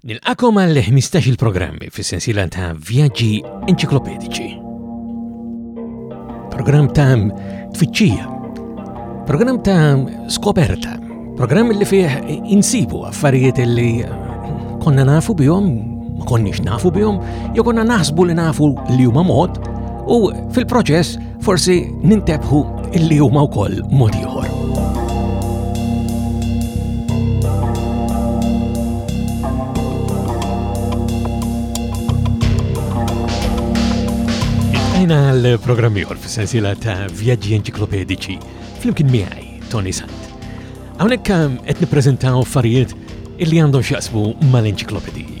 Nilqakom għal 15 il-programmi fis sensila ta' vjaġġi enċiklopedici. Program ta' tfittxija, program ta' skoperta, program li fih insibu affarijiet li konna nafu bihom, ma konniex nafu bihom, jew konna naħsbu li nafu li huma mod, u fil-proċess Forsi nintebħu illi huma wkoll mod ieħor. Ejna l-programm ieħor fis-sensiela ta' vjaġġi enċiklopedici flimkien miegħi Tony Sant. Hawnhekk qed nippreżentaw affarijiet illi għandhom x'jaqsmu mal-enċiklopediji.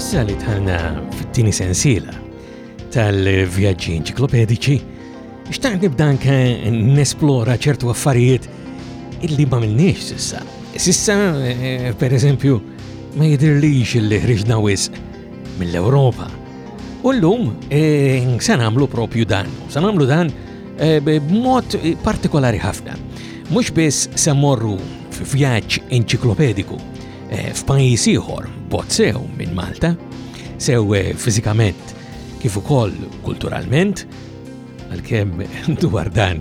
Issa li tħanna fit-tieni sensiela tal-vjaġġi enċiklopedici, xtaqt nibda anke nesplora ċertu affarijiet illi ma minniex sissa. Sissa, eh, per eżempju, ma jidirlix illi ħriġna wisq mill-Ewropa. U l-lum, eh, se nagħmlu propju dan. Se nagħmlu dan Eh, b'mod partikolari ħafna. Mhux biss se morru f'vjaġġ enċiklopediku eh, f'pajjiż ieħor bozzew minn Malta, sew eh, fiżikament kif ukoll kulturalment, għalkemm dwar dan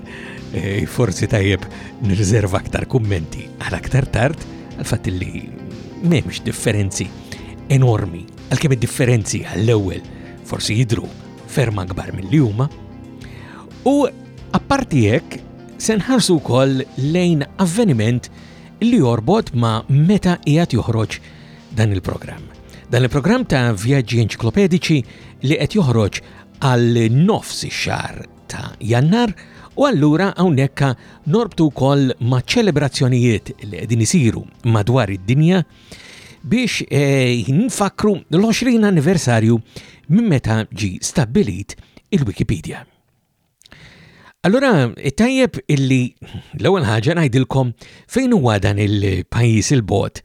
forsi tajjeb nirriserva aktar kummenti għal aktar tard għal-fatt li m'hemmx differenzi enormi, għalkemm id-differenzi għall-ewwel forsi jidru ferma akbar mill-li huma, U apparti hekk, se nħarsu wkoll lejn avveniment li jorbot ma' meta qiegħed joħroġ dan il-programm. Dan il-programm ta' vjaġġi enċiklopedici li qed joħroġ għal nofs ix-xahar ta' Jannar u allura hawnhekk norbtu wkoll ma' ċelebrazzjonijiet li qegħdin isiru madwar id-dinja biex eh, nfakru l-20 anniversarju minn meta ġi stabbilit il-Wikipedia. Allura, tajjeb illi l-ewwel ħaġa ngħidilkom fejn huwa dan il-pajjiż il-bot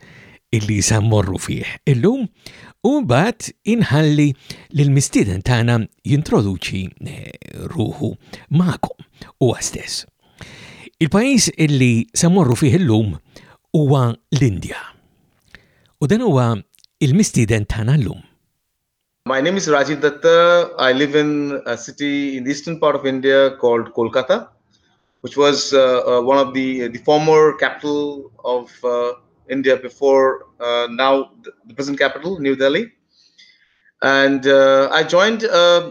illi sa morru fih illum u mbagħad inħalli lil mistieden tagħna jintroduċi eh, ruħu magħkom huwa stess. Il-pajjiż illi se mmorru fih illum huwa l-Indja. U dan huwa il-mistieden tagħna llum. My name is Rajiv Datta. I live in a city in the eastern part of India called Kolkata, which was uh, one of the the former capital of uh, India before uh, now the present capital, New Delhi. And uh, I joined uh,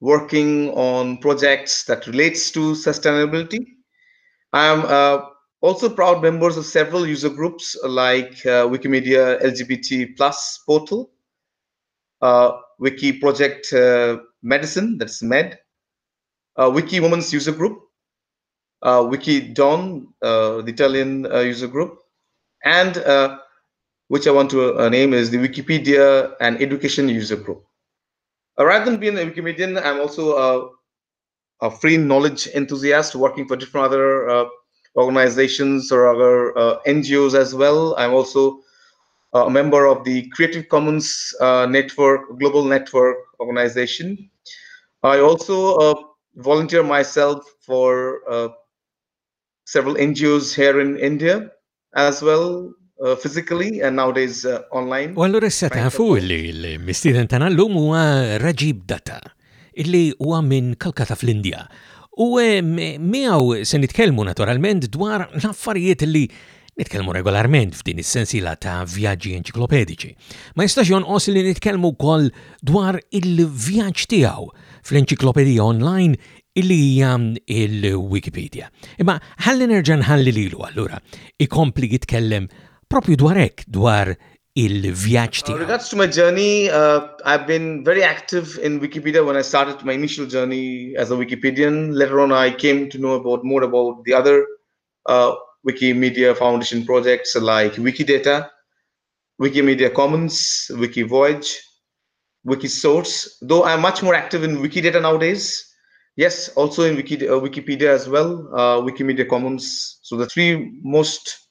working on projects that relates to sustainability. I am uh, also proud members of several user groups like uh, Wikimedia LGBT Plus portal, uh, Wiki Project uh, Medicine, that's MED, Wiki Women's user group, Wiki Don, the Italian user group, and which I want to uh, name is the Wikipedia and Education User Group. Uh, rather than being a Wikimedian, I'm also a, a free knowledge enthusiast working for different other uh, organizations or other NGOs as well. I'm also a member of the Creative Commons uh, Network, Global Network organization. I also uh, volunteer myself for uh, several NGOs here in India as well uh, physically and nowadays uh, online. U allura issa tafu li l-mistieden tagħna llum huwa Rajib Datta illi huwa minn Kalkata fl-Indja. U eh, miegħu se nitkellmu naturalment dwar l-affarijiet li Nitkellmu regolarment f'din is-sensiela ta' vjaġġi enċiklopedici. Ma jistax jonqos li nitkellmu wkoll dwar il-vjaġġ tiegħu fl-enċiklopedija online illi hija l-Wikipedia. Imma ħalli nerġa' nħalli lilu allura ikompli jitkellem propju dwar hekk dwar il-vjaġġ tiegħu. Regards to my journey, uh, I've been very active in Wikipedia when I started my initial journey as a Wikipedian. Later on I came to know about more about the other uh, Wikimedia Foundation projects like Wikidata. Wikimedia Commons, Wikivoyage, Wikisource, though I'm much more active in Wikidata nowadays. Yes, also in Wiki, uh, Wikipedia as well, uh, Wikimedia Commons. So the three most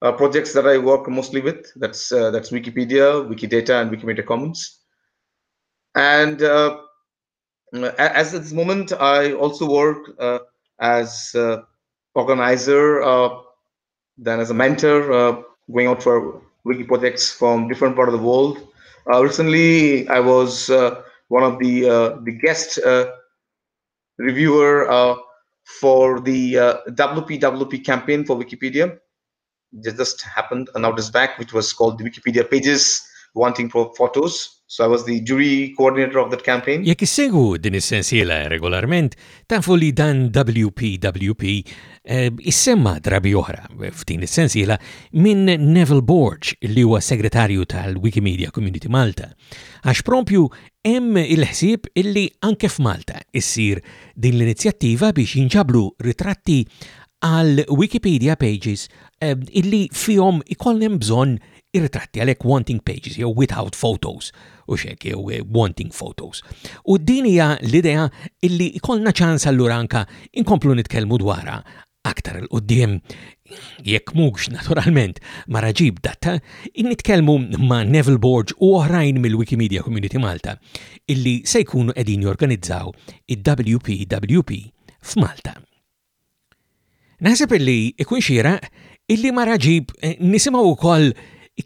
uh, projects that I work mostly with, that's, uh, that's Wikipedia, Wikidata, and Wikimedia Commons. And uh, as at this moment, I also work uh, as uh, organizer, uh, then as a mentor, going out for wiki projects from different part of the world. recently, I was one of the the guest reviewer for the WPWP campaign for Wikipedia This just happened and now this back which was called the Wikipedia pages wanting for photos. So I was the jury coordinator of that campaign. Jekk issegwu din is-sensiela regolarment, tafu li dan WPWP eh, issemma drabi oħra f'din is-sensiela minn Neville Borg li huwa segretarju tal-Wikimedia Community Malta. Għax propju hemm il-ħsieb illi anke f'Malta issir din l-inizjattiva biex jinġablu ritratti għal Wikipedia pages illi fihom ikoll hemm bżonn ir-ritratti, għalhekk wanting pages jew without photos u x'hekk jew eh, wanting photos. U din hija l-idea illi ikollna ċans allura anka inkomplu nitkellmu dwarha aktar il qudiem jekk mhux naturalment ma raġib datta, nitkellmu ma' Neville Borg u oħrajn mill-Wikimedia Community Malta illi se jkunu qegħdin jorganizzaw id-WPWP f'Malta. Naħseb illi ikun xieraq illi ma raġib eh, nisimgħu wkoll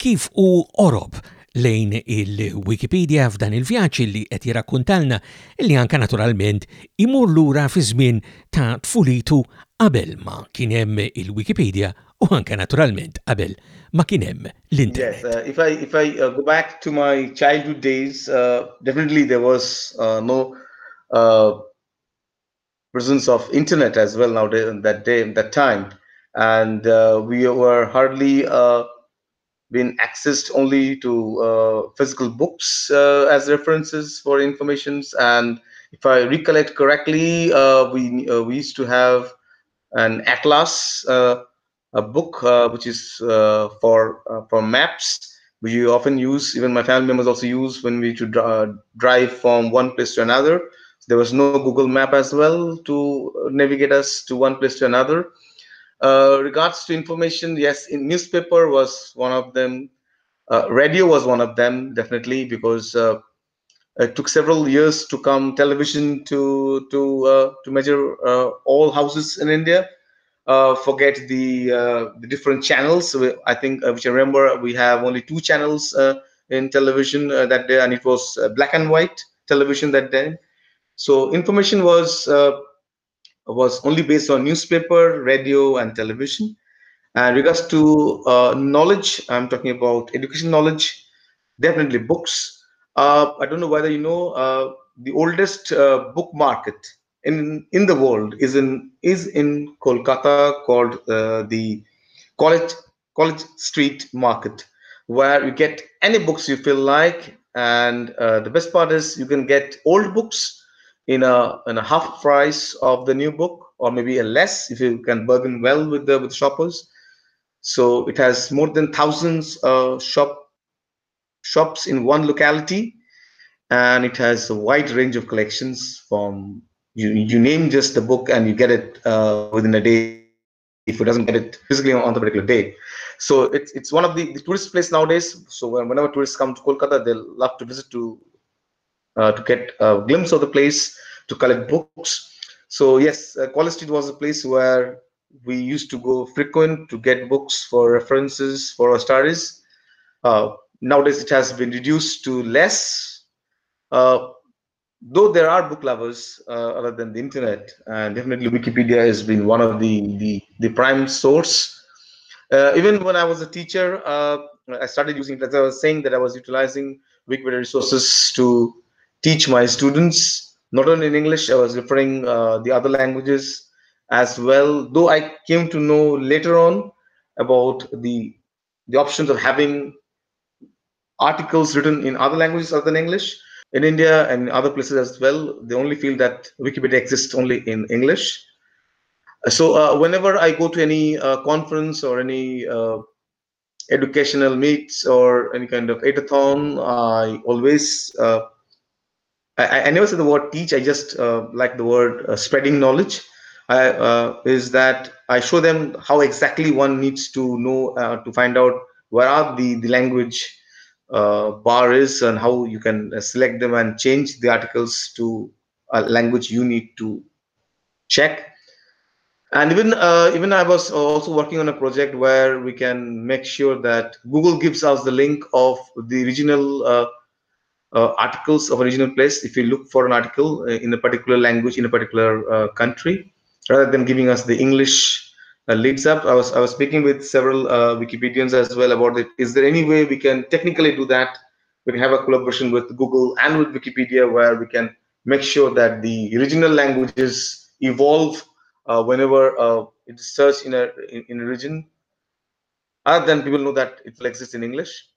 kif u orob lejn il-Wikipedia f'dan il-vjaġġ li qed jirakkuntalna li anka naturalment imur lura fi żmien ta' tfulitu qabel ma kien hemm il-Wikipedia u anka naturalment qabel ma kien hemm l-internet. Yes, uh, if I if I uh, go back to my childhood days, uh, definitely there was uh, no uh, presence of internet as well now that day that time and uh, we were hardly uh, been accessed only to uh, physical books uh, as references for informations and if i recollect correctly uh, we uh, we used to have an atlas a book which is for for maps we often use even my family members also use when we to drive from one place to another there was no google map as well to navigate us to one place to another uh, regards to information yes in newspaper was one of them uh, radio was one of them definitely because uh, it took several years to come television to to uh, to measure uh, all houses in india uh, forget the, the different channels i think which i remember we have only two channels in television that day and it was black and white television that day so information was uh, was only based on newspaper, radio, and television. And regards to uh, knowledge, I'm talking about education knowledge, definitely books. Uh, I don't know whether you know uh, the oldest uh, book market in in the world is in is in Kolkata called uh, the College College Street Market, where you get any books you feel like. And the best part is you can get old books in a in a half price of the new book or maybe a less if you can bargain well with the with shoppers so it has more than thousands of shop shops in one locality and it has a wide range of collections from you you name just the book and you get it uh, within a day if it doesn't get it physically on the particular day so it's it's one of the, the tourist place nowadays so whenever tourists come to kolkata they love to visit to uh, to get a glimpse of the place, to collect books. So yes, uh, College Street was a place where we used to go frequent to get books for references for our studies. Uh, nowadays, it has been reduced to less. Uh, though there are book lovers uh, other than the internet, and definitely Wikipedia has been one of the the, the prime source. Uh, even when I was a teacher, uh, I started using, as I was saying, that I was utilizing Wikipedia resources to teach my students not only in english i was referring uh, the other languages as well though i came to know later on about the the options of having articles written in other languages other than english in india and other places as well they only feel that wikipedia exists only in english so uh, whenever i go to any uh, conference or any uh, educational meets or any kind of edathon, i always uh, I, I, never say the word teach. I just uh, like the word uh, spreading knowledge. I, uh, is that I show them how exactly one needs to know uh, to find out where are the the language uh, bar is and how you can uh, select them and change the articles to a language you need to check. And even even I was also working on a project where we can make sure that Google gives us the link of the original uh, articles of original place if you look for an article uh, in a particular language in a particular uh, country rather than giving us the english uh, leads up. I was I was speaking with several uh, Wikipedians as well about it. Is there any way we can technically do that? We can have a collaboration with Google and with Wikipedia where we can make sure that the original languages evolve uh, whenever uh, it is searched in a in, in a region, other than people know that it will exist in English.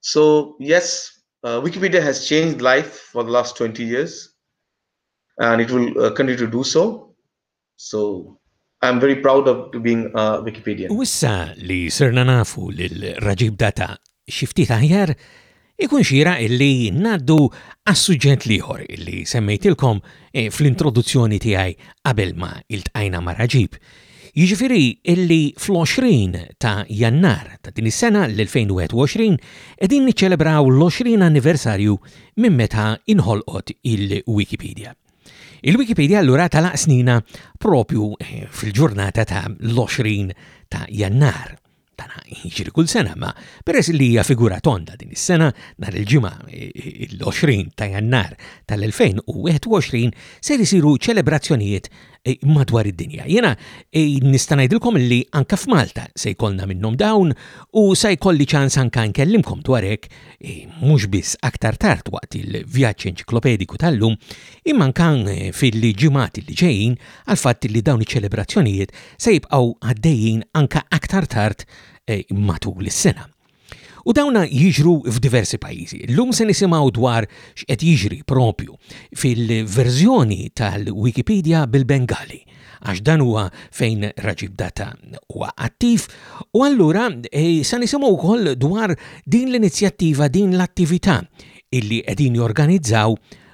So yes, uh, Wikipedia has changed life for the last 20 years and it will uh, continue to do so. So I'm very proud of being a Wikipedian. U issa li sirna nafu lil Raġib Data xifti aħjar, ikun xira illi naddu għas-suġġett liħor illi semmejtilkom eh, fl-introduzzjoni tiegħi qabel ma iltqajna ma' Raġib, Jiġifieri illi fl-20 ta' Jannar ta' din is-sena, l-2021, qegħdin niċċelebraw l-20 anniversarju minn meta inħolqot il-Wikipedia. Il-Wikipedia allura talaq snina propju eh, fil-ġurnata ta' l-20 ta' Jannar. Tana jiġri kull sena, ma peress li hija figura tonda din is-sena, nhar il-ġimgħa l-20 ta' jannar tal-2021 ser isiru ċelebrazzjonijiet eh, madwar id-dinja. Jena eh, nista' ngħidilkom li anka f'Malta se jkollna minnhom dawn u se jkolli ċans anka nkellimkom dwar hekk eh, mhux biss aktar tard waqt il-vjaġġ enċiklopediku tal-lum, imma anka fil-ġimgħat li ġejjin għall-fatt li dawn iċ-ċelebrazzjonijiet se jibqgħu għaddejjin anke aktar tard eh, matul is-sena. U dawna jiġru f'diversi pajjiżi. Llum se nisimgħu dwar x'qed jiġri propju fil-verżjoni tal-Wikipedia bil-Bengali għax dan huwa fejn Raġib Data huwa attiv u allura e, sa nisimgħu wkoll dwar din l-inizjattiva din l-attività illi qegħdin jorganizzaw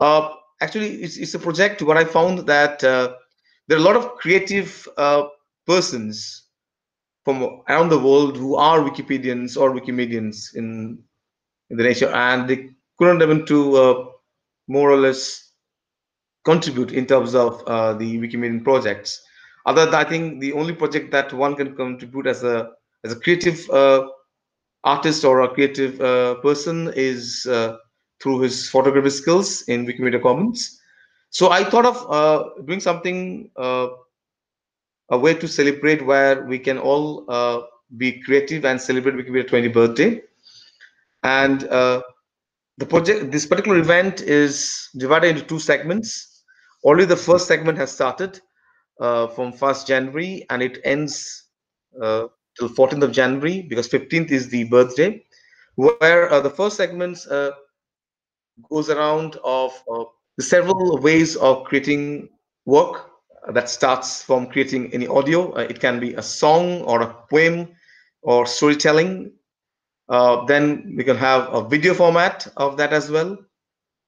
Uh, actually, it's, it's a project where I found that uh, there are a lot of creative uh, persons from around the world who are Wikipedians or Wikimedians in, in the nation, and they couldn't even to uh, more or less contribute in terms of uh, the Wikimedian projects. Other than I think the only project that one can contribute as a as a creative uh, artist or a creative uh, person is uh, through his photography skills in Wikimedia Commons. So I thought of uh, doing something uh, a way to celebrate where we can all be creative and celebrate Wikimedia 20 birthday. And the project, this particular event is divided into two segments. Only the first segment has started uh, from 1st January and it ends uh, till 14th of January because 15th is the birthday, where uh, the first segment uh, goes around of uh, several ways of creating work that starts from creating any audio. Uh, it can be a song or a poem or storytelling. then we can have a video format of that as well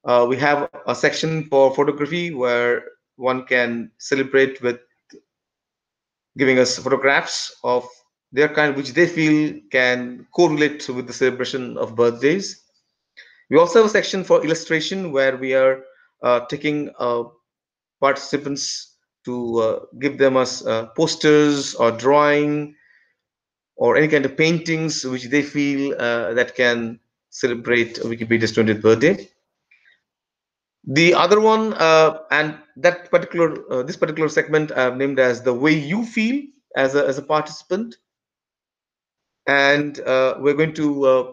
uh, we have a section for photography where one can celebrate with giving us photographs of their kind, which they feel can correlate with the celebration of birthdays. We also have a section for illustration where we are uh, taking uh, participants to uh, give them us uh, posters or drawing or any kind of paintings which they feel uh, that can celebrate Wikipedia's 20th birthday. The other one, uh, and that particular, uh, this particular segment I've uh, named as the way you feel as a, as a participant. And uh, we're going to uh,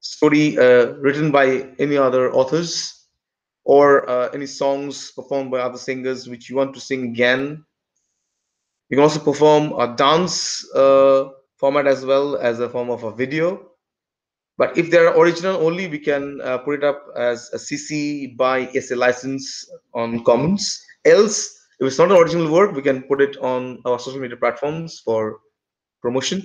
story uh, written by any other authors or uh, any songs performed by other singers which you want to sing again. You can also perform a dance uh, format as well as a form of a video. But if they're original only, we can uh, put it up as a CC by SA license on Commons. Else, if it's not an original work, we can put it on our social media platforms for promotion.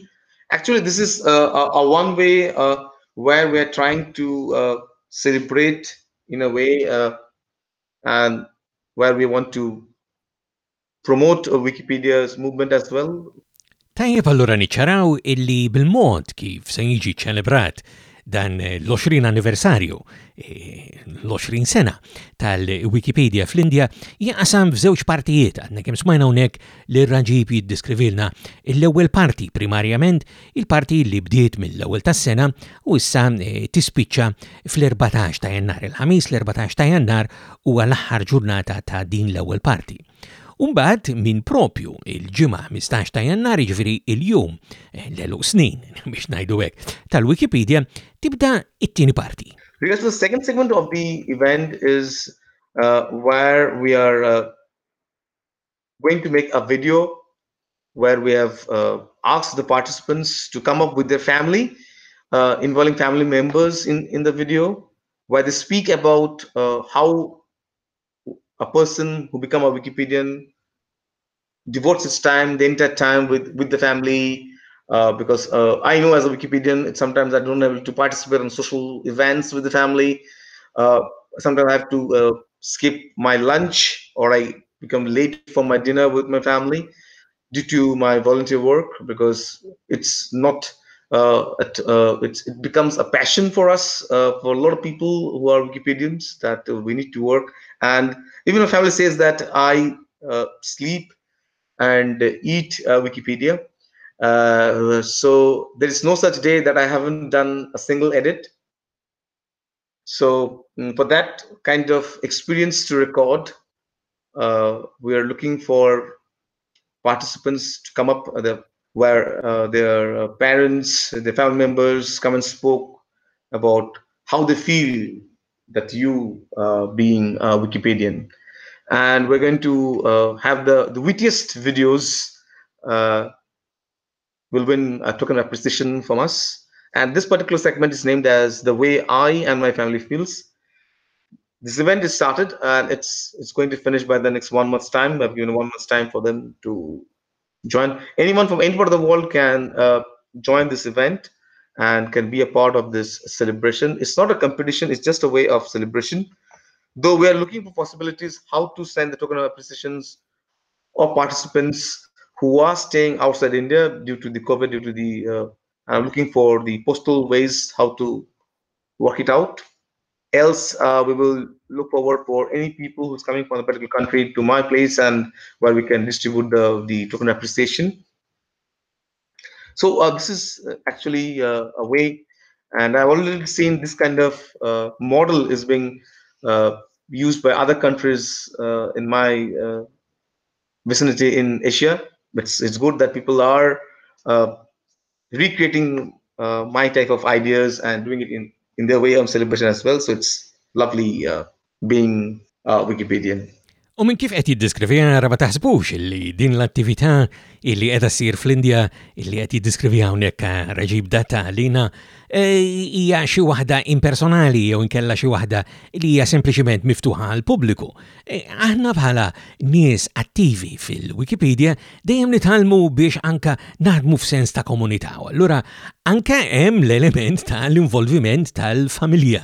Actually, this is uh, a, a one-way uh, where we are trying to uh, celebrate in a way uh, and where we want to promote Wikipedia's movement as well. Tajjeb allura niċċaraw illi bil-mod kif se jiġi ċelebrat dan l-20 anniversarju, l-20 sena tal-Wikipedia fl-Indja, jaqsam f'żewġ partijiet, għadna kemm smajna hawnhekk li raġib jiddiskrivilna l-ewwel parti primarjament, il-parti li bdiet mill-ewwel tas-sena u issa eh, tispiċċa fl-14 ta' Jannar. Il-ħamis l-14 ta' Jannar huwa l-aħħar ġurnata ta' din l-ewwel parti. U mbagħad minn propju il-ġimgħa 15 ta' Jannar, jiġifieri il-jum eh, l-eluq snin biex ngħidu hekk tal-Wikipedia, tibda it-tieni parti. Because the second segment of the event is uh, where we are uh, going to make a video where we have uh, asked the participants to come up with their family, uh, involving family members in, in the video, where they speak about uh, how a person who become a Wikipedian devotes his time, the entire time with, with the family, uh, because uh, I know as a Wikipedian, sometimes I don't able to participate in social events with the family. Uh, sometimes I have to uh, skip my lunch or I become late for my dinner with my family due to my volunteer work because it's not it, uh, uh, it's, it becomes a passion for us for a lot of people who are Wikipedians that we need to work and even my family says that I sleep and eat Wikipedia uh, so there is no such day that I haven't done a single edit. So mm, for that kind of experience to record, uh, we are looking for participants to come up uh, the, where uh, their uh, parents, their family members come and spoke about how they feel that you being a Wikipedian. And we're going to have the, the wittiest videos uh, will win a token appreciation from us. And this particular segment is named as The Way I and My Family Feels. This event is started and it's it's going to finish by the next one month's time. I've given one month's time for them to join. Anyone from any part of the world can uh, join this event and can be a part of this celebration. It's not a competition, it's just a way of celebration. Though we are looking for possibilities how to send the token of appreciations or participants who are staying outside India due to the COVID, due to the uh, I'm looking for the postal ways how to work it out. Else, uh, we will look forward for any people who's coming from a particular country to my place and where we can distribute the, the token appreciation. So uh, this is uh, actually uh, a way, and I've already seen this kind of uh, model is being used by other countries in my vicinity in Asia it's it's good that people are uh, recreating uh, my type of ideas and doing it in in their way on celebration as well. So it's lovely uh, being a Wikipedian. U minn kif qed jiddiskrivi għara ma taħsbux li din l-attività illi qed ssir fl-Indja illi qed jiddiskrivi hawnhekk Raġib Datta għalina e, hija xi waħda impersonali jew inkella xi waħda li hija sempliċement miftuħa għal pubbliku. E, aħna bħala nies attivi fil-Wikipedia dejjem nitħalmu biex anka naħdmu f'sens ta' komunità. Allura anke hemm l-element tal-involviment tal-familja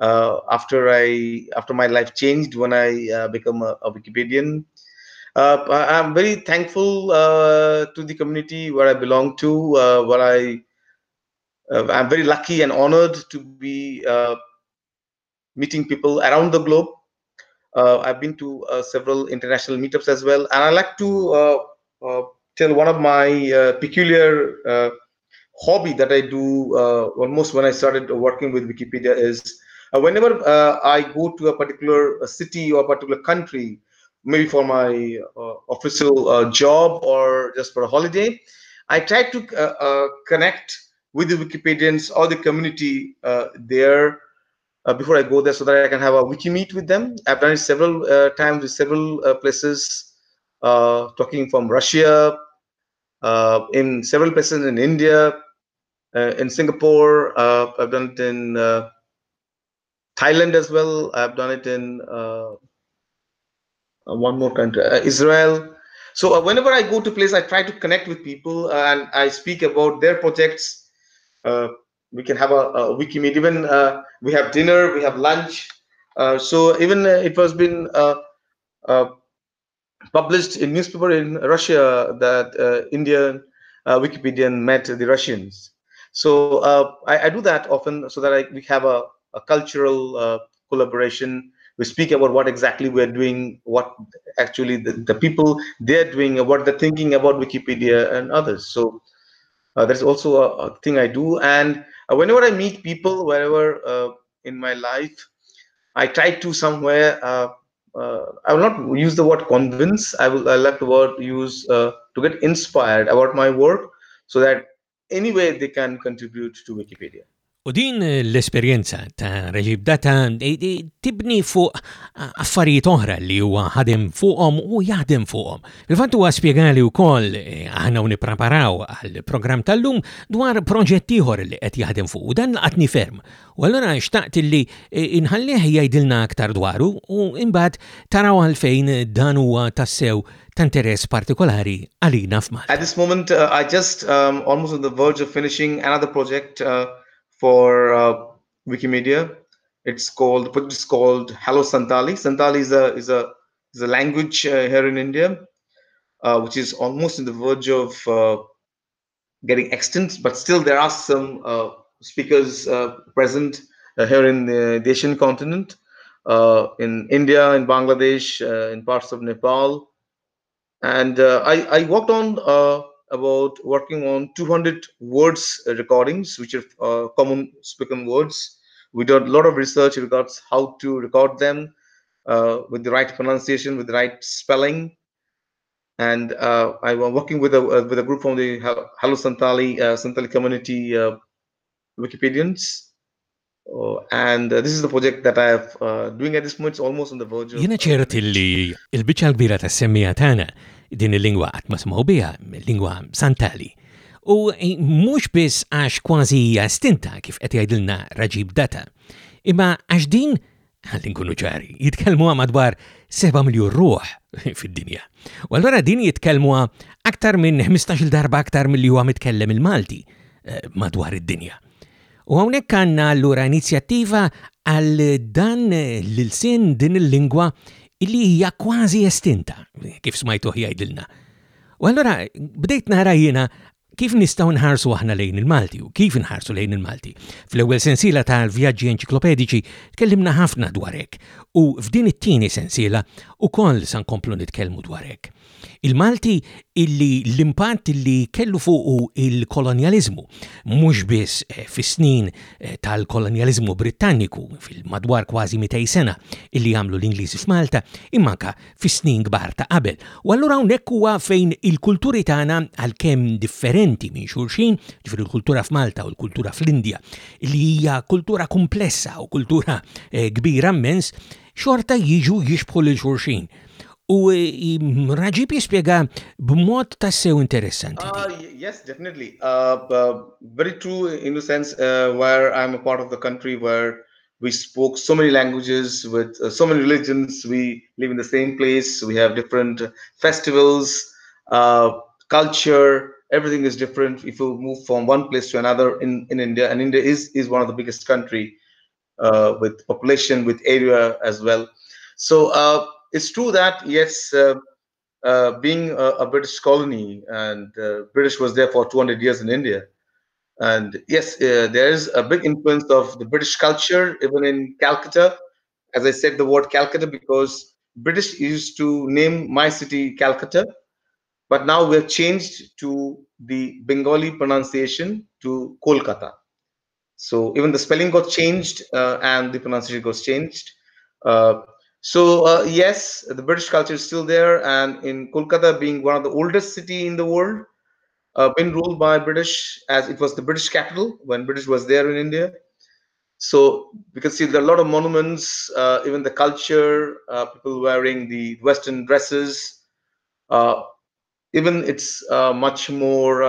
after i after my life changed when i become a, a wikipedian i'm very thankful to the community where i belong to where i i'm very lucky and honored to be meeting people around the globe uh, I've been to uh, several international meetups as well, and I like to uh, tell one of my peculiar hobby that I do almost when I started working with Wikipedia is whenever I go to a particular city or a particular country, maybe for my uh, official uh, job or just for a holiday i try to uh, connect with the wikipedians or the community there uh, before I go there so that I can have a wiki meet with them. I've done it several uh, times with several uh, places, uh, talking from Russia, uh, in several places in India, uh, in Singapore. I've done it in Thailand as well. I've done it in one more country, Israel. So whenever I go to place, I try to connect with people and I speak about their projects. Uh, we can have a, a wiki meet even uh, we have dinner we have lunch uh, so even uh, it was been uh, uh, published in newspaper in russia that indian wikipedian met the russians so I, I, do that often so that I, we have a, a cultural collaboration we speak about what exactly we're doing what actually the, the people they're doing what they're thinking about wikipedia and others so uh, also a, a, thing i do and uh, whenever I meet people, wherever uh, in my life, I try to somewhere. Uh, I will not use the word convince. I will. I like the word use to get inspired about my work, so that anyway they can contribute to Wikipedia. U din l-esperjenza ta' Reġib Data tibni fuq affarijiet oħra li huwa ħadem fuqhom u jaħdem fuqhom. Il-fatt huwa spjegali wkoll eh, aħna u nippreparaw għal programm tal-lum dwar proġett ieħor li qed jaħdem fuq u dan laqatni ferm. U allura xtaqt li eh, inħallih jgħidilna aktar dwaru u imbagħad taraw għalfejn dan huwa tassew ta' interess partikolari għalina f'Malta. At this moment uh, I just um, almost on the verge of finishing another project uh, for uh, Wikimedia. It's called it's called Hello Santali. Santali is a is a is a language uh, here in India, uh, which is almost in the verge of uh, getting extinct. But still, there are some uh, speakers uh, present here in the, the Asian continent, in India, in Bangladesh, in parts of Nepal, and I I worked on about working on 200 words recordings, which are uh, common spoken words. We did a lot of research regards how to record them uh, with the right pronunciation, with the right spelling. and uh, I was working with a uh, with a group from the Hello Santali uh, Santali community uh, Wikipedians. Uh, and uh, this is the project that I have uh, doing at this moment. It's almost on the verge. Jiena ċert li il-biċċa l-kbira tas-semmija tagħna din il-lingwa qatt ma smgħu biha, lingwa Santali. U eh, mhux biss għax kważi hija stinta kif qed jgħidilna Raġib Data, imma għax din Ħalli nkunu ċari, jitkellmuha madwar 7 miljun ruħ fid-dinja. U allura din jitkellmuha aktar minn 15-il darba aktar milli huwa mitkellem il-Malti eh, madwar id-dinja. U hawnhekk għandna allura inizjattiva għal dan l-sin din il-lingwa illi hija kważi estinta, kif smajtu jgħidilna. U allura bdejt nara jiena Kif nistgħu nħarsu aħna lejn il-Malti u kif inħarsu lejn il-Malti? Fl-ewwel sensiela tal-vjaġġi enċiklopediċi tkellimna ħafna dwar hekk u f'din it-tieni sensiela ukoll sa nkomplu nitkellmu dwar hekk. Il-Malti illi l-impatt li kellu fuqu il-kolonjaliżmu mhux biss eh, fis-snin eh, tal-kolonjaliżmu Brittanniku fil-madwar kważi 200 sena illi għamlu l-Ingliżi f'Malta imma anka fis-snin kbar ta' qabel. U allura hawnhekk huwa fejn il-kulturi tagħna għalkemm differenti minn xulxin, ġifieri l-kultura f'Malta u l-kultura fl-Indja, li hija kultura kumplessa u kultura eh, kbira mmens, xorta jiġu jixbħu lil xulxin. U eh, Raġib jispjega b'mod tassew interessanti. Uh, yes, definitely. Uh, Britru, in a sense, uh, where I'm a part of the country where we spoke so many languages with uh, so many religions. We live in the same place. We have different festivals, uh, culture. Everything is different. If you move from one place to another in, in India, and India is is one of the biggest country uh, with population, with area as well. So uh, it's true that yes, uh, uh, being a, a, British colony and uh, British was there for 200 years in India, and yes, uh, there is a big influence of the British culture even in Calcutta. As I said, the word Calcutta because British used to name my city Calcutta, but now we have changed to the Bengali pronunciation to Kolkata. So even the spelling got changed uh, and the pronunciation got changed. Uh, so uh, yes, the British culture is still there, and in Kolkata being one of the oldest city in the world, uh, been ruled by British as it was the British capital when British was there in India. So we can see there are a lot of monuments, uh, even the culture, uh, people wearing the Western dresses. Uh, even it's uh, much more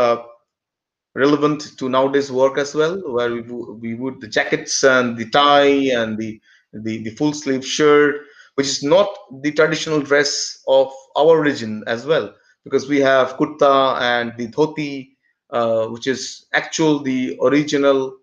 relevant to nowadays work as well, where we, we would the jackets and the tie and the the, the full sleeve shirt which is not the traditional dress of our religion as well, because we have kurta and the dhoti, uh, which is actual the original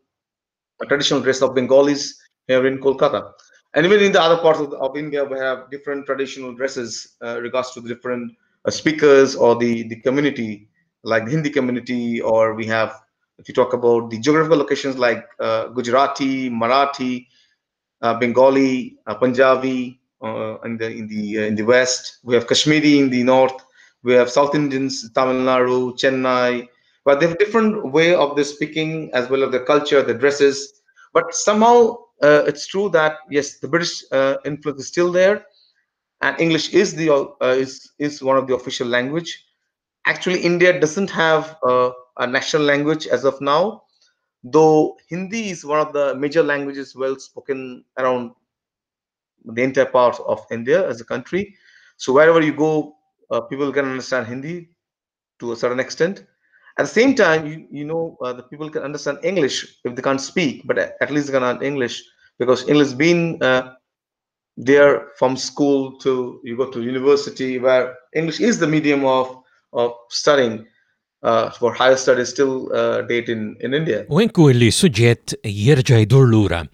uh, traditional dress of Bengalis here in Kolkata. And even in the other parts of, of India, we have different traditional dresses uh, regards to the different uh, speakers or the, the community, like the Hindi community, or we have, if you talk about the geographical locations like uh, Gujarati, Marathi, uh, Bengali, Punjabi, uh, in the in the uh, in the west. We have Kashmiri in the north. We have South Indians, Tamil Nadu, Chennai. But they have different way of the speaking as well as the culture, the dresses. But somehow uh, it's true that yes, the British uh, influence is still there, and English is the uh, is is one of the official language. Actually, India doesn't have uh, a national language as of now, though Hindi is one of the major languages well spoken around the entire parts of India as a country. So wherever you go, uh, people can understand Hindi to a certain extent. At the same time, you, you know uh, the people can understand English if they can't speak, but at least they can understand English because English has been uh, There from school to you go to university where English is the medium of of studying uh, for higher studies still uh, date in, in India. U enku li suġġett jirġa jdur lura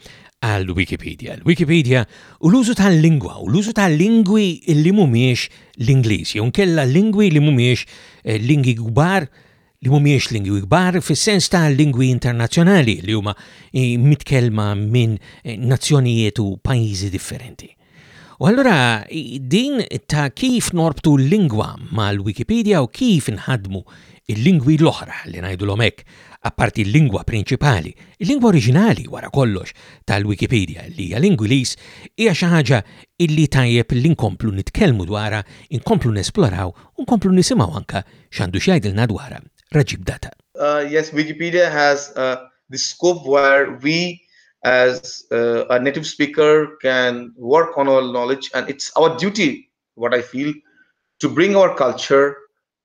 għal Wikipedia. Wikipedia u l-użu tal-lingwa, u l-użu tal-lingwi li mumiex l-Inglis, jew kella lingwi li mumiex eh, lingwi gbar li mhumiex lingwi kbar fis-sens ta' lingwi internazzjonali li huma eh, mitkellma minn eh, nazzjonijiet u pajjiżi differenti. U allura din ta' kif norbtu l-lingwa mal-Wikipedia u kif inħadmu il-lingwi l-oħra li ngħidu l-omek, apparti l-lingwa prinċipali, il-lingwa oriġinali wara kollox tal-Wikipedia li hija l-Ingliż hija xi ħaġa illi tajjeb li nkomplu nitkellmu dwarha, inkomplu nesploraw, nkomplu nisimgħu anka x'għandu x'jgħidilna dwara. raġib data. Uh, yes, Wikipedia has uh, the scope where we as uh, a native speaker can work on our knowledge and it's our duty what i feel to bring our culture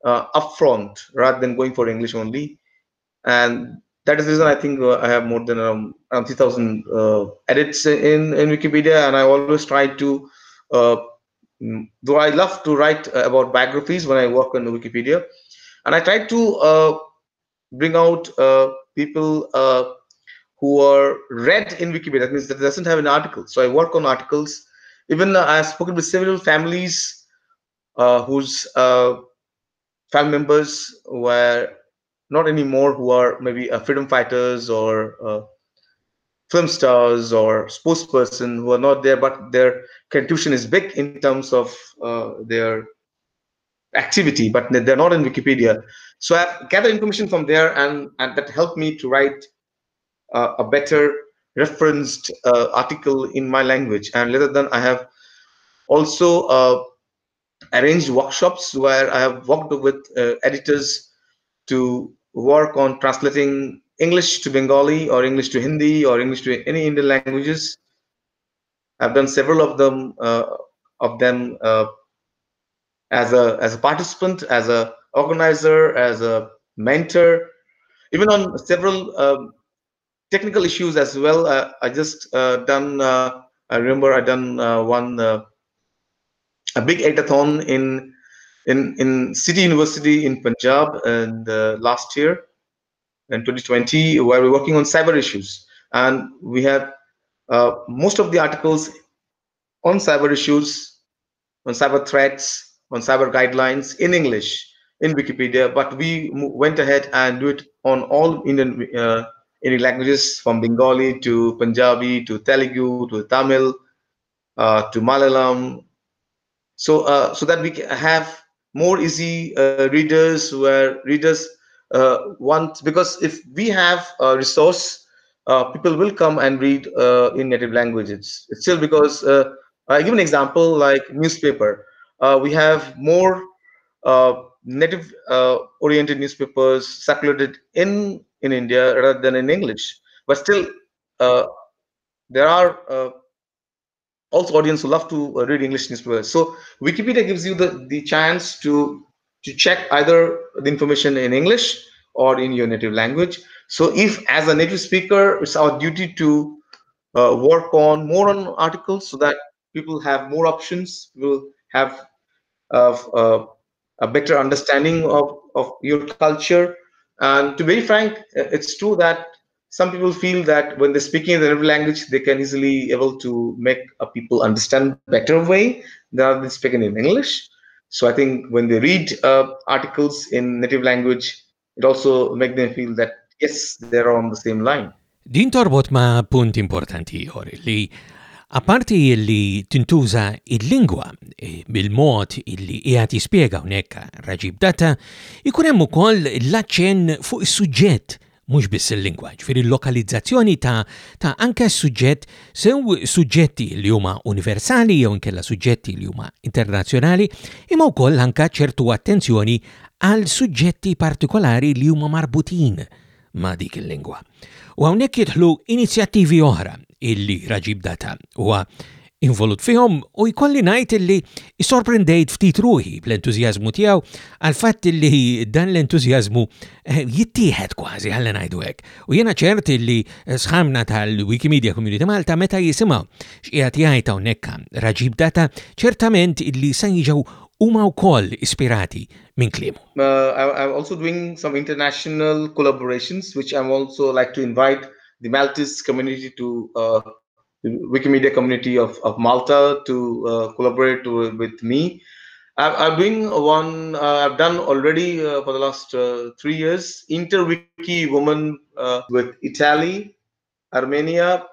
uh, upfront rather than going for English only. And that is the reason I think uh, I have more than um, around 3,000 uh, edits in, in Wikipedia. And I always try to, uh, mm, though I love to write about biographies when I work on Wikipedia, and I try to bring out people who are read in Wikipedia. That means that doesn't have an article. So I work on articles. Even uh, I've spoken with several families uh, whose uh, family members were not anymore who are maybe uh, freedom fighters or uh, film stars or sportsperson who are not there, but their contribution is big in terms of uh, their activity, but they're not in Wikipedia. So I gathered information from there, and, and that helped me to write uh, a better referenced uh, article in my language. And later than I have also uh, arranged workshops where I have worked with uh, editors to work on translating English to Bengali or English to Hindi or English to any Indian languages. I've done several of them uh, of them uh, as a as a participant, as a organizer, as a mentor, even on several um, technical issues as well. Uh, I just uh, done. Uh, I remember I done one a big hackathon in in in City University in Punjab and uh, last year in 2020 where we're working on cyber issues and we have uh, most of the articles on cyber issues on cyber threats on cyber guidelines in English in Wikipedia but we went ahead and do it on all Indian uh, Indian languages from Bengali to Punjabi to Telugu to Tamil uh, to Malayalam so uh, so that we have more easy uh, readers where readers uh, want because if we have a resource uh, people will come and read uh, in native languages it's still because uh, i give an example like newspaper we have more native oriented newspapers circulated in in india rather than in english but still there are also audience love to uh, read english newspapers so wikipedia gives you the the chance to to check either the information in english or in your native language so if as a native speaker it's our duty to uh, work on more on articles so that people have more options will have uh, a better understanding of of your culture and to be frank uh, it's true that some people feel that when they're speaking the native language, they can easily able to make a people understand better way than they speaking in English. So I think when they read uh, articles in native language, It also make them feel that yes, they're on the same line. Din torbot ma' punt importanti ieħor li apparti li tintuża il-lingwa e, bil-mod li qiegħed jispjega hawnhekk Raġib Data, ikun hemm ukoll l-aċċenn fuq is-suġġett mhux biss il-lingwa, ġifieri l-lokalizzazzjoni ta', ta anke s-suġġett sew suġġetti li huma universali jew inkella suġġetti li huma internazzjonali, imma wkoll anke ċertu attenzjoni għal suġġetti partikolari li huma marbutin ma' dik il-lingwa. U hawnhekk jidħlu inizjattivi oħra illi Raġib Data huwa involut fihom u jkolli ngħid illi sorprendejt ftit ruħi bl-entużjażmu tiegħu għal fatt illi dan l-entużjażmu eh, jittieħed kważi ħalli ngħidu hekk. U jiena ċert illi eh, sħamna tal-Wikimedia Community Malta meta jisimgħu x'qiegħed jgħid hawnhekk Raġib Data ċertament illi se jiġu huma wkoll ispirati minn klimu. Uh, I'm also doing some international collaborations which I'm also like to invite the Maltese community to uh, Wikimedia community of, of Malta to uh, collaborate to, with me. I'm, doing one, uh, I've done already uh, for the last uh, three years, Interwiki Woman uh, with Italy, Armenia,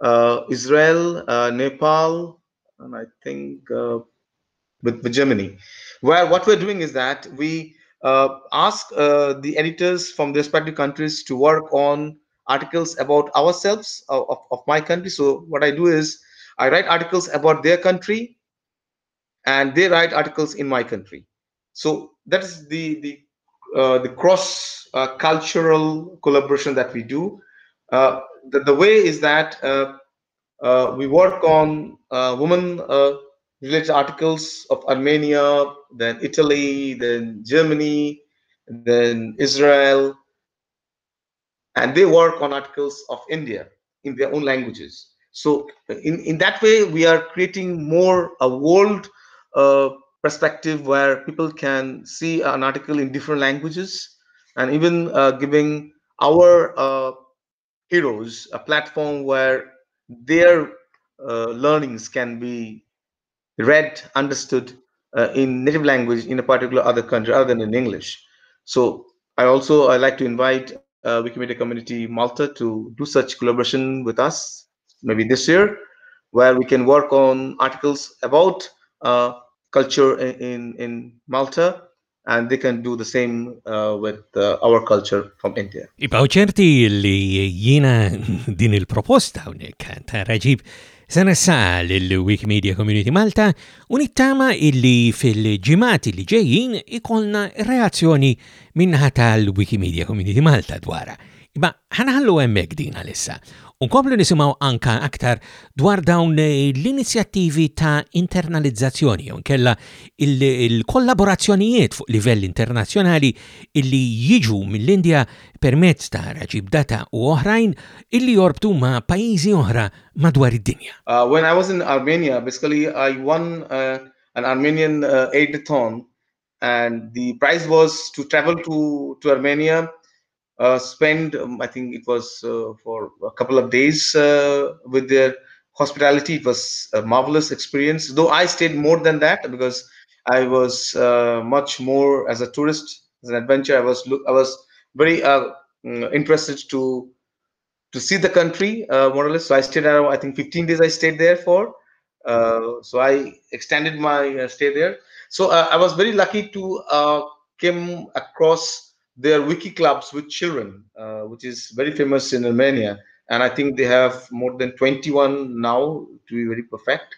uh, Israel, Nepal, and I think with, with Germany. Where what we're doing is that we ask the editors from the respective countries to work on articles about ourselves uh, of, of my country so what i do is i write articles about their country and they write articles in my country so that is the the uh, the cross uh, cultural collaboration that we do uh, the, the way is that uh, uh, we work on women related articles of armenia then italy then germany then israel and they work on articles of India in their own languages. So in, in that way, we are creating more a world uh, perspective where people can see an article in different languages and even uh, giving our uh, heroes a platform where their uh, learnings can be read, understood uh, in native language in a particular other country other than in English. So I also I like to invite uh, Wikimedia Community Malta to do such collaboration with us, maybe this year, where we can work on articles about uh, culture in, in Malta and they can do the same uh, with uh, our culture from India. Ibaw ċerti li jina din il-proposta unik ta' raġib sena sa' l-Wikimedia Community Malta unittama illi fil-ġimati li ġejjin ikolna reazzjoni minnaħa tal-Wikimedia Community Malta dwara. Iba, ħanħallu hemmhekk din għalissa. Unkomplu nisimgħu anka aktar dwar dawn l-inizjattivi ta' internalizzazzjoni jew kella il-kollaborazzjonijiet fuq livell internazzjonali illi jiġu mill-Indja permezz ta' Raġib Data u oħrajn illi jorbtu ma' pajjiżi oħra madwar id-dinja. Uh, when I was in Armenia, basically I won uh, an Armenian uh, aid-a-thon and the prize was to travel to, to Armenia uh, um, I think it was uh, for a couple of days uh, with their hospitality. It was a marvelous experience, though I stayed more than that because I was uh, much more as a tourist, as an adventure. I was look, I was very uh, mm, interested to to see the country uh, more or less. So I stayed around, I think 15 days I stayed there for. so I extended my stay there. So I was very lucky to came across their wiki clubs with children, uh, which is very famous in Romania. And I think they have more than 21 now, to be very perfect,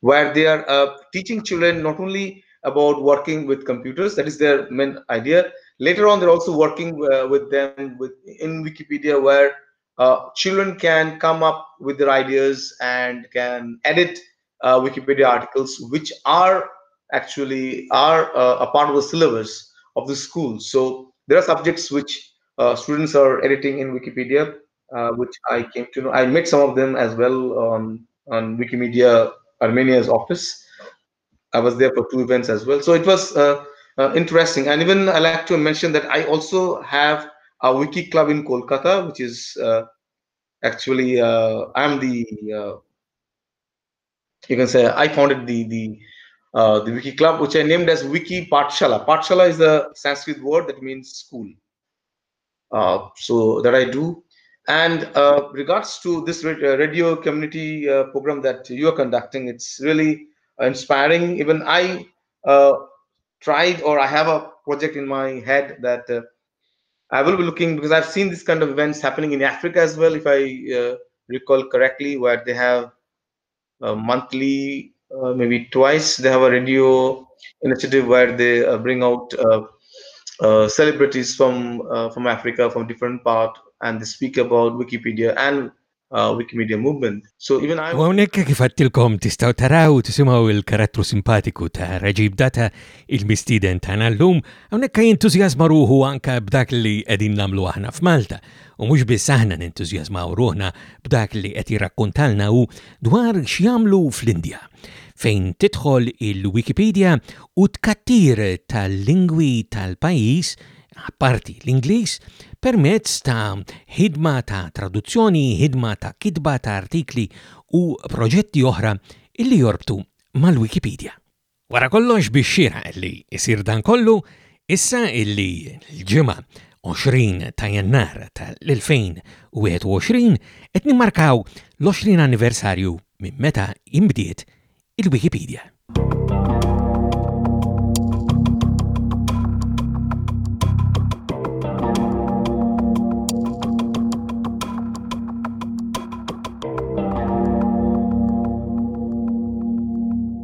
where they are uh, teaching children not only about working with computers, that is their main idea. Later on, they're also working uh, with them with in Wikipedia, where uh, children can come up with their ideas and can edit uh, Wikipedia articles, which are actually are uh, a part of the syllabus of the school. So there are subjects which uh, students are editing in Wikipedia, uh, which I came to know. I met some of them as well on, on Wikimedia Armenia's office. I was there for two events as well. So it was uh, uh interesting. And even I like to mention that I also have a wiki club in Kolkata, which is uh, actually uh, I'm the you can say I founded the the uh, the Wiki Club, which I named as Wiki Patshala. Patshala is a Sanskrit word that means school. Uh, so that I do. And uh, regards to this uh, radio community uh, program that you are conducting, it's really inspiring. Even I tried, or I have a project in my head that I will be looking because I've seen this kind of events happening in Africa as well, if I recall correctly, where they have uh, monthly, uh, maybe twice. They have a radio initiative where they uh, bring out uh, uh, celebrities from uh, from Africa, from different part, and they speak about Wikipedia and Uh, Wikimedia Movement. So even I... Għonek kif għattilkom tistaw taraw tisimaw il-karattru simpatiku ta' Rajib Data il-mistiden ta' l-lum, għonek kaj entuzjazma ruħu anka b'dak li għedin namlu aħna f'Malta. U mhux biss aħna nintużjażmaw ruħna b'dak li qed jirrakkuntalna hu dwar x'jagħmlu fl-Indja, fejn tidħol il-Wikipedija u t-tkattir tal-lingwi tal-pajjiż, apparti l-Ingliż, permezz ta' ħidma ta' traduzzjoni, ħidma ta' kitba ta' artikli u proġetti oħra li jorbtu mal-Wikipedija. Wara kollox bi xieraq li jsir dan kollu issa illi l-Ġimgħa 20 ta' Jannar tal-2021 qed nimmarkaw l-20 anniversarju minn meta inbdiet il-Wikipedia.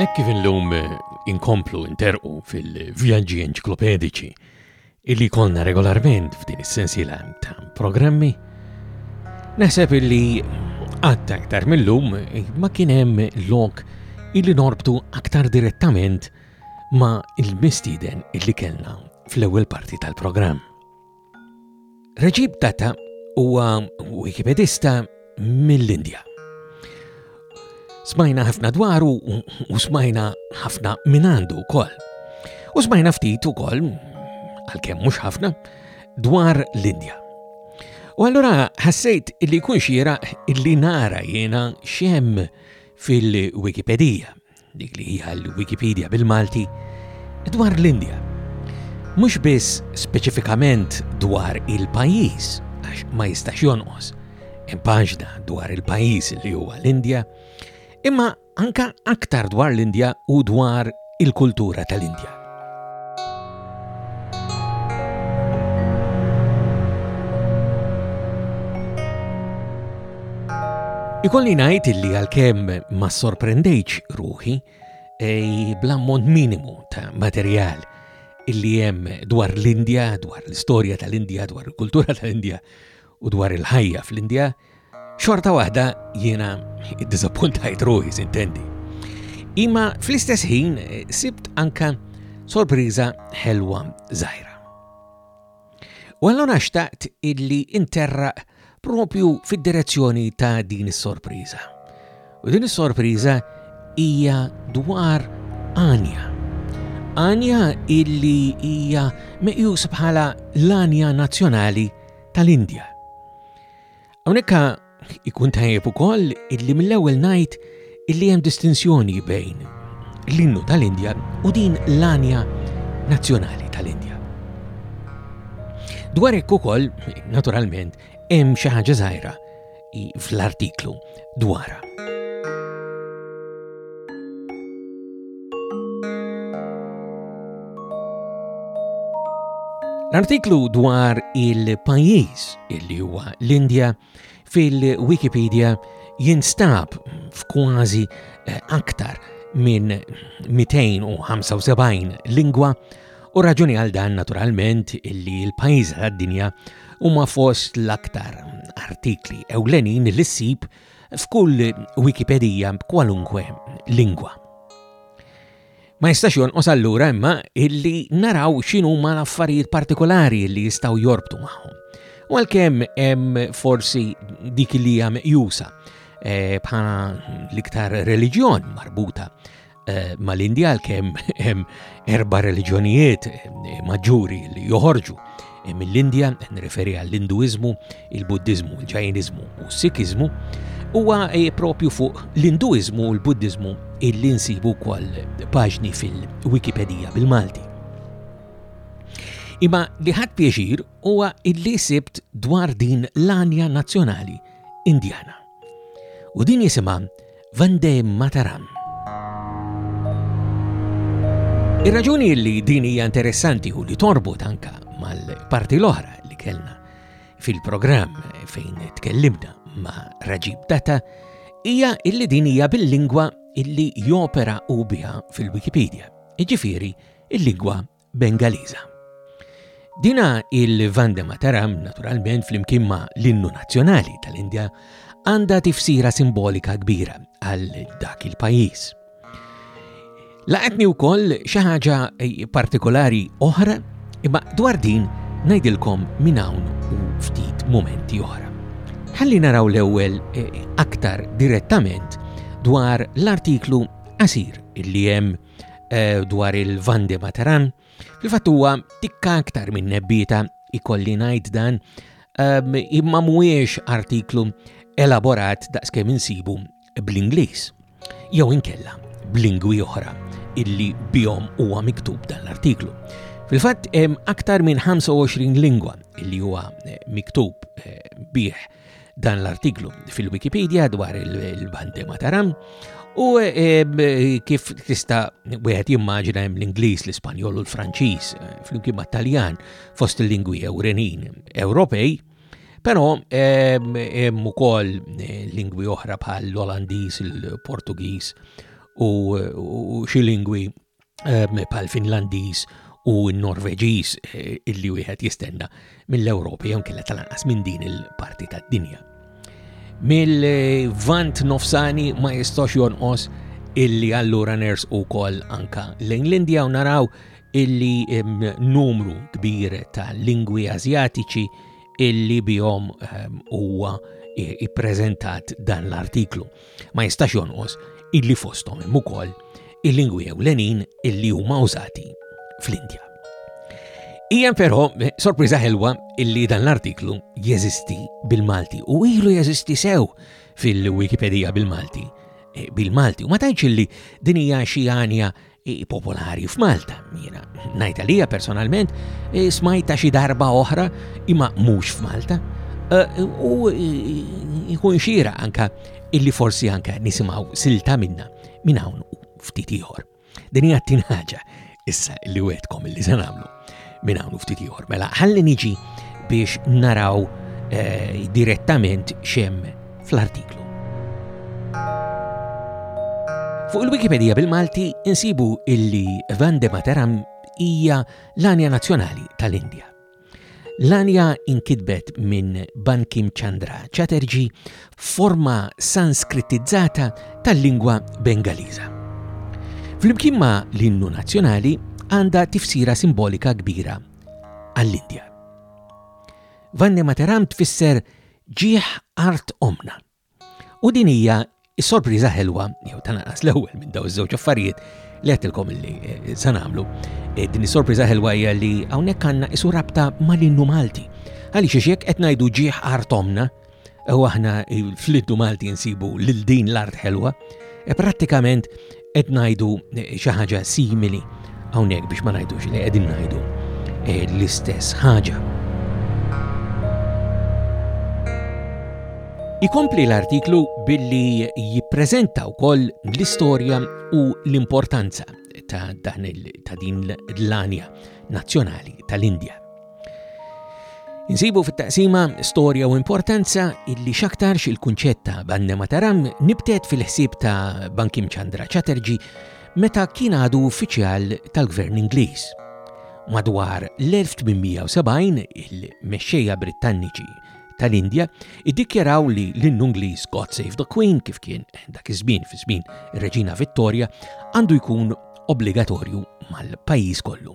Hekk kif illum inkomplu nterqu fil-vjaġġi enċiklopediċi illi jkollna regolarment f'din is-sensiela ta' programmi, naħseb illi għadd aktar mill-lum ma kien hemm lok illi norbtu aktar direttament ma' il-mistieden illi kellna fl-ewwel parti tal-programm. Rajiv Datta huwa Wikipedista mill-Indja. Smajna ħafna dwaru u smajna ħafna minandu kol. U smajna ftit ukoll, għalkemm mhux ħafna, dwar l-Indja. U allura ħassejt illi kun xira illi nara jiena xem fil-Wikipedija dik li hija l-Wikipedija bil-Malti, dwar l-Indja. Mhux biss speċifikament dwar il-pajjiż, għax ma jistax jonqos, hemm paġna dwar il-pajjiż li huwa l-Indja, imma anka aktar dwar l-Indja u dwar il-kultura tal-Indja. Ikolli ngħid illi għalkemm ma sorprendejċ ruħi ej blammont minimu ta' materjal illi hemm dwar l-Indja, dwar l-istorja tal-Indja, dwar il-kultura tal-Indja u dwar il-ħajja fl-Indja, Xorta waħda jiena iddiżappuntajt ruħi, sintendi. Imma fl-istess ħin sibt anka sorpriża ħelwa żgħira. U allura xtaqt illi interraq propju fid-direzzjoni ta' din is-sorpriża. U din is-sorpriża hija dwar Anja. Anja illi hija meqjus bħala l-Anja Nazzjonali tal-Indja. Hawnhekk ikun tajjeb ukoll illi mill-ewwel ngħid illi hemm distinzjoni bejn l-innu tal-Indja u din l-anja nazzjonali tal-Indja. Dwar hekk ukoll, naturalment, hemm xi ħaġa żgħira fl-artiklu dwarha. L-artiklu dwar il-pajjiż illi huwa l-Indja fil-Wikipedia jinstab f'kważi eh, aktar minn 275 lingwa U raġuni għal dan naturalment illi l-pajjiżi tad-dinja huma fost l-aktar artikli ewlenin li ssib f'kull Wikipedija b'kwalunkwe lingwa. Ma jistax jonqos allura imma illi naraw x'inhuma l-affarijiet partikolari li jistgħu jorbtu magħhom. U għalkemm hemm forsi dik li hija meqjusa eh, bħala l-iktar reliġjon marbuta Eh, mal-Indja għalkemm hemm erba' reliġjonijiet eh, maġġuri li joħorġu eh, mill-Indja, nreferi għall-Induiżmu, il-Buddiżmu, il-Ġajniżmu u s-Sikiżmu, huwa propju fuq l-Induiżmu u l-Buddiżmu illi nsibu kwal paġni fil-Wikipedija bil-Malti. Imma li ħadd pjaċir huwa illi sibt dwar din l-anja nazzjonali Indjana. U din jisimha Vande Mataram. Ir-raġuni li din hija interessanti u li torbot anka mal-parti l-oħra li kellna fil-programm fejn tkellimna ma' Raġib Data hija illi din hija bil-lingwa illi jopera u biha fil-Wikipedia, iġifieri il-lingwa Bengaliża. Dina il-Vande Mataram, naturalment, flimkien ma' l-innu nazzjonali tal-Indja, għandha tifsira simbolika kbira għal dak il-pajjiż. Laqetni wkoll xi ħaġa eh, partikolari oħra, imma dwar din ngħidilkom minn hawn u ftit momenti oħra. Ħalli naraw l-ewwel eh, aktar direttament dwar l-artiklu qasir illi hemm eh, dwar il-Vande Mataran, fil-fatt huwa tikka aktar minn nebbita ikolli ngħid dan, ehm, imma mhuwiex artiklu elaborat daqskemm insibu bl-Ingliż jew inkella b'lingwi oħra illi bihom huwa miktub dan l-artiklu. Fil-fatt hemm aktar minn 25 lingwa illi huwa eh, miktub eh, bih Dan l-artiklu fil-Wikipedia dwar il-bande mataram u eh, kif tista' wieħed jimmaġina hemm l-Ingliż, l-Ispanjol u l-Franċiż eh, flimkien mat-Taljan fost il-lingwi ewrenin Ewropej, però eh, hemm ukoll lingwi oħra bħal l-Olandiż, il-Portugiż u xi lingwi ehm, pal Finlandiż u n-Norveġiż eh, illi wieħed jistenna mill-Ewropa jew kella tal-anqas minn din il-parti tad-dinja. Mill-vant nofsani ma jistax jonqos illi allura ners u kol anka lejn l-Indja u naraw illi numru kbir ta' lingwi azjatiċi illi bihom huwa ippreżentat dan l-artiklu. Ma jistax jonqos illi fosthom hemm ukoll il-lingwi ewlenin illi huma użati fl-Indja. Hija però sorpriża ħelwa illi dan l-artiklu jeżisti bil-Malti u ilu jeżisti sew fil-Wikipedija bil-Malti eh, bil-Malti u ma tajċ illi din hija xi għanja hi popolari f'Malta. Jiena ngħid għalija personalment e, smajta xi darba oħra imma mhux f'Malta e, u e, jkun xira anka illi forsi anka nisimgħu silta minna minn hawn ftit ieħor. Din hija tin ħaġa issa li wetkom li se nagħmlu. Minn hawn ftit ieħor, mela ħalli niġi biex naraw eh, direttament xem fl-artiklu. Fuq il-Wikipedia bil-Malti insibu illi Vande Mataram hija l-anja nazzjonali tal-Indja. L-anja inkitbet minn Bankim Chandra Chatterjee forma sanskritizzata tal-lingwa Bengaliża. Flimkien ma' l-innu nazzjonali għandha tifsira simbolika kbira għall-Indja. Vanne Materam tfisser ġieħ art omna. U din hija s-sorpriża ħelwa, jew tanqas l-ewwel minn daw iż-żewġ affarijiet li għedtilkom li eh, se nagħmlu. Eh, din is-sorpriża ħelwa hija li hawnhekk għandna isu rabta mal-innu Malti. Għaliex xiek qed ngħidu ġieħ art omna, u aħna fl-iddu Malti nsibu lil din l-art ħelwa, e prattikament qed ngħidu eh, xi ħaġa simili hawnhekk biex ma ngħidux li qegħdin ngħidu eh, l-istess ħaġa. Ikompli l-artiklu billi jippreżenta wkoll l-istorja u l-importanza ta' dan ta' din l-anja nazzjonali tal-Indja. Insibu fit-taqsima storja u importanza illi xaktarx il-kunċett ta' Bande Mataram nibtet fil-ħsieb ta' Bankim Chandra Chatterjee meta kien għadu uffiċjal tal-Gvern Ingliż. Madwar l-1870 il-mexxejja Brittanniċi tal-Indja iddikjaraw li l-innu Ingliż God Save the Queen kif kien dak iż-żmien fi żmien Reġina Vittoria għandu jkun obbligatorju mal-pajjiż kollu.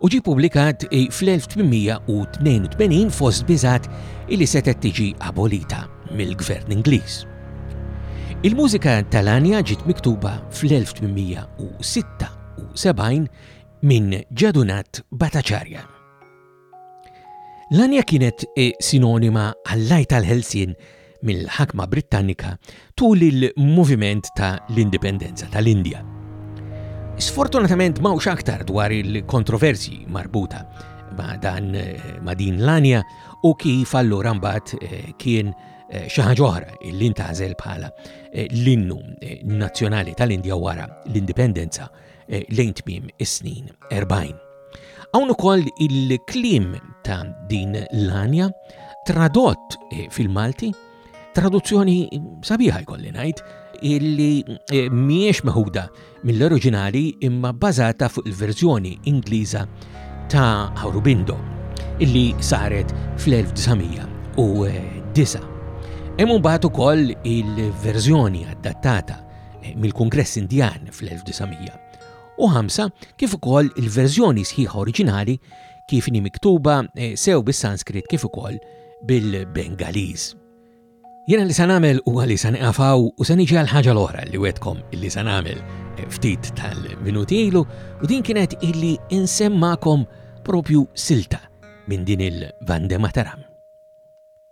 u ġie ppubblikat fl-1882 fost biżgħat illi setgħet tiġi abolita mill-Gvern Ingliż. Il-mużika tal-għanja ġiet miktuba fl-1876 minn Jadunath Bhattacharya. L-għanja kienet sinonima għall-għaj tal-ħelsien mill-ħakma Brittannika tul il-moviment ta' l-indipendenza ta' l-Indja. Sfortunatament m'hawnx aktar dwar il-kontroversji marbuta ma' dan ma' din l-anja u kif allura mbagħad eh, kien eh, xi ħaġa oħra li ntażel bħala eh, l-innu nazzjonali tal-Indja wara l-indipendenza eh, lejn tmiem is-snin 40. Hawn ukoll il-kliem ta' din l-anja tradott eh, fil-Malti, traduzzjoni sabiħa jkolli ngħid, illi eh, miex meħuda mill-oriġinali imma bbażata fuq il-verżjoni Ingliża ta' Aurobindo illi saret fl-1909. Hemm mbagħad ukoll il-verżjoni adattata eh, mill-Kungress Indjan fl-1905 kif ukoll il-verżjoni sħiħa oriġinali kif ni miktuba eh, sew bis-Sanskrit kif ukoll bil-Bengaliż. Jena li sanamel u għalli san għafaw u san iġi għal-ħagġa l-oħra li wetkom illi sanamel eh, ftit tal-minuti ilu u din kienet illi insemmakom propju silta minn din il-Vande Mataram.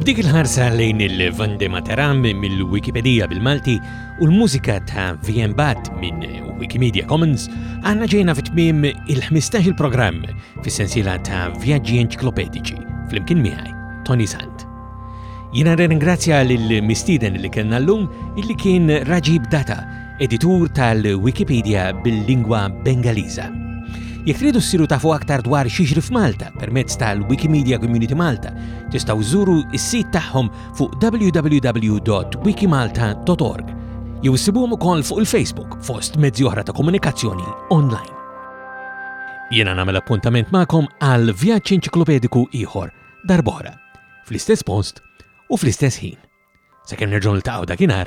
B'dik il-ħarsa lejn il-Vande Mataram mill-Wikipedija bil-Malti, u l-mużika ta' Viembat minn Wikimedia Commons, għanna ġejna fit-tmim il-15 il-programm fis sensila ta' vjaġġi enċiklopedici fl-imkien miħaj, Tony Sant. Jina ringrazzja l-mistiden li kellna l-lum illi kien Raġib Data, editur tal-Wikipedia bil-lingwa Bengaliza. Jek tridu ssiru tafu aktar dwar xiġri f'Malta permezz tal-Wikimedia Community Malta, tistaw żuru s-sit tagħhom fuq www.wikimalta.org jew issibuhom ukoll fuq il-Facebook fost mezzi oħra ta' komunikazzjoni online. Jiena nagħmel appuntament magħkom għal vjaġġ enċiklopediku ieħor darbora fl-istess post u fl-istess ħin. Sakemm nerġgħu niltaqgħu dakinhar,